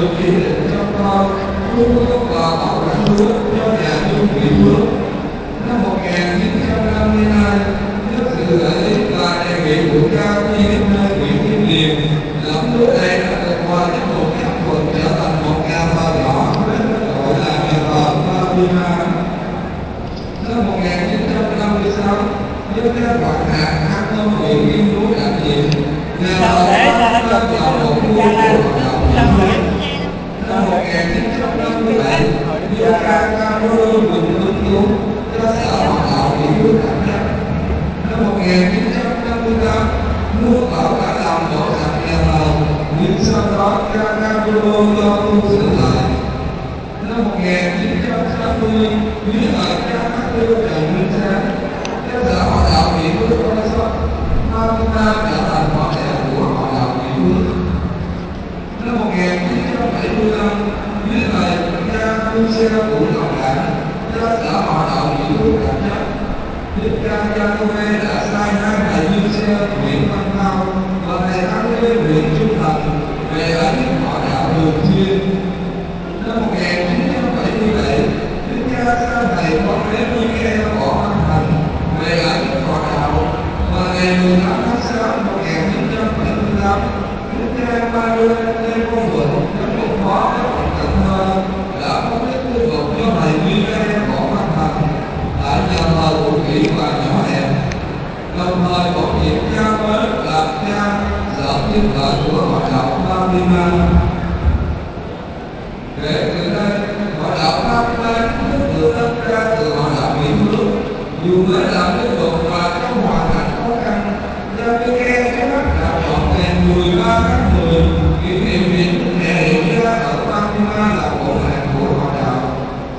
được chỉ định cho con luôn có và bảo quản lúa cho nhà chung vị phước. Năm 1952 trước sự gợi ý và đề nghị của cha quy đến nơi Nguyễn Kim Điền, lắm lúa này đã được qua đến một các quận trở thành một nhà thờ nhỏ với tên gọi là nhà thờ Fatima năm 1956 với các hoạt hạt hát công huyện nghiên cứu đảm nhiệm nhà thờ để cho nó Fatima chụp là một khu cho của là hoạt động năm hiến rưỡi máu năm 1957 với ca Camerun Quỳnh ứng cứu tới ở hoạt động nghiên cứu đảm nhận năm 1958 mua ở cả lòng đổ sạch nhà thờ nhưng sau đó ca Đô do tu sửa lại năm 1960 dưới lời cha hát lưu trần minh sáng các sở hoạt động nghị phước quan sát Fatima trở thành phó đẻ của hoạt động nghị phước năm 1975 dưới lời cha tu xe vũ ngọc đảng cha sở giác Đức đã sai hai thầy như xe Nguyễn Văn Thao và thầy Thắng Lê Nguyễn Trung Thành về ấn họ đạo thường xuyên năm 1977 Đức cha sai thầy con lễ Michael Võ Văn Thành về ấn họ đạo và ngày 18 tháng 6 1978 Đức cha Manuel Lê Quang Vượng giám mục phó giáo phận Cần Thơ đã có biết thư phục cho thầy Michael Võ Văn Thành tại nhà thờ cụ kỷ và nhỏ hẹp đồng thời bổ nhiệm cha mới làm cha sở thiên lợi của hội đạo Fatima kể từ đây hội đạo Fatima chính thức được tách ra từ hội đạo Mỹ Phước dù mới làm liên tục và trong hoàn cảnh khó khăn cha nghe cái mắt đã chọn ngày 13 tháng 10 kỷ niệm ngày Đức hiện ra ở Fatima là bộ hạt của hội đạo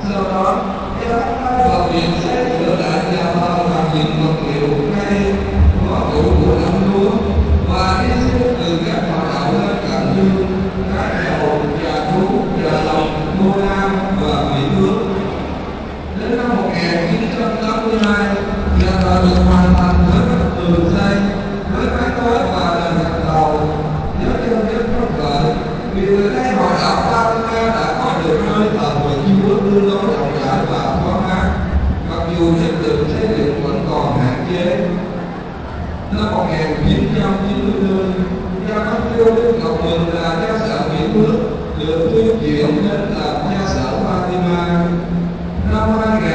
sau đó cha bắt tay vào việc sẽ sửa lại nhà thờ và những vật liệu ngay có đủ của đám lúa và đi xuống 1990 gia cấp vua Đức Ngọc Mừng là gia sở biển nước được tuyên chuyển đến làm gia sở Fatima. Năm 2000,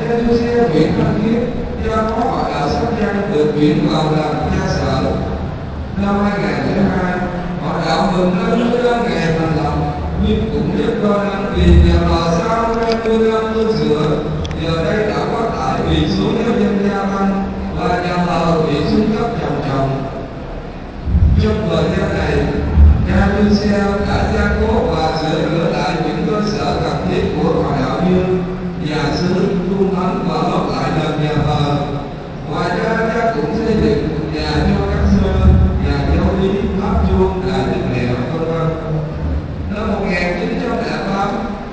cha du xe Nguyễn Văn Thiết do có gọi là Sóc Trăng được chuyển vào làm gia sở. Năm 2002, họ đạo mừng năm mươi năm ngày thành lập nhưng cũng rất lo lắng vì nhà bà sau 20 năm tương cha xe đã gia cố và sửa chữa lại những cơ sở cần thiết của hội đạo như nhà xứ tu thánh và lót lại nền nhà thờ. Ngoài ra cha cũng xây dựng, nhà cho các sơ, nhà giáo lý pháp chuông, đại đình mẹ vân vân. Năm 1908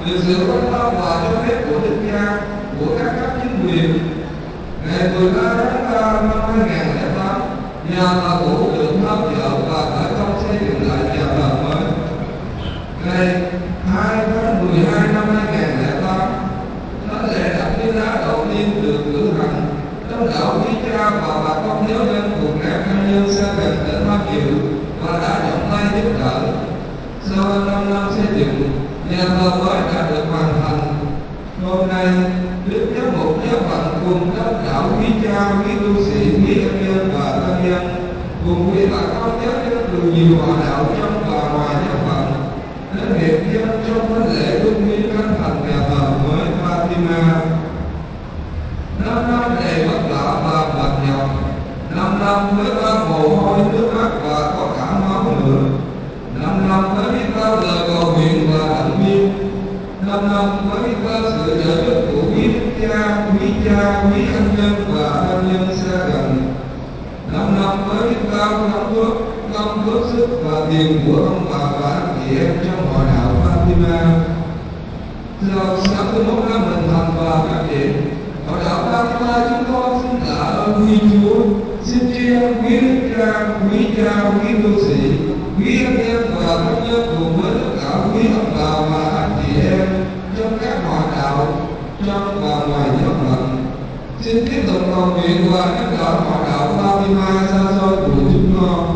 được sự quan tâm và cho phép của đức cha, của các cấp chính quyền. Ngày 13 tháng 3 năm 2008 nhà thờ cũ được tháo dỡ và khởi công xây dựng lại nhà thờ mới ngày 2 tháng 12 năm 2008 thánh lễ đặt viên đá đầu tiên được cử hành đông biết quý cha và bà con thiếu dân của các anh nhân xa gần đến tham dự và đã động tay giúp đỡ. Sau 5 năm xây dựng, nhà thờ mới đã được hoàn thành. Hôm nay, đức giám mục giáo phận cùng đông đảo quý cha, quý tu sĩ, quý anh nhân và thân nhân cùng quý bà con giáo dân từ nhiều hòa đạo trong và ngoài giáo phận. Đến hiện dân trong thánh lễ tôn vinh khánh thành nhà thờ mới Fatima năm năm đầy vất vả và mệt nhọc năm năm với bao mồ hôi nước mắt và có cả máu nữa năm năm với biết bao lời cầu nguyện và động viên năm năm với biết sự trợ giúp của quý cha quý cha, quý anh nhân và thân nhân xa gần. Năm năm với biết bao đóng góp công góp sức và tiền của ông bà và anh chị em trong hội đạo Fatima. Sau 61 năm hình thành và phát triển, hội đạo Fatima chúng con xin tạ ơn quý Chúa, xin tri ân quý đức cha, quý cha, quý tu sĩ, quý anh em và thân nhân cùng với tất cả cả quý ông bà và anh chị trong và ngoài giáo phận xin tiếp tục cầu nguyện và nâng đỡ hoạt đạo 32 xa xôi của chúng con.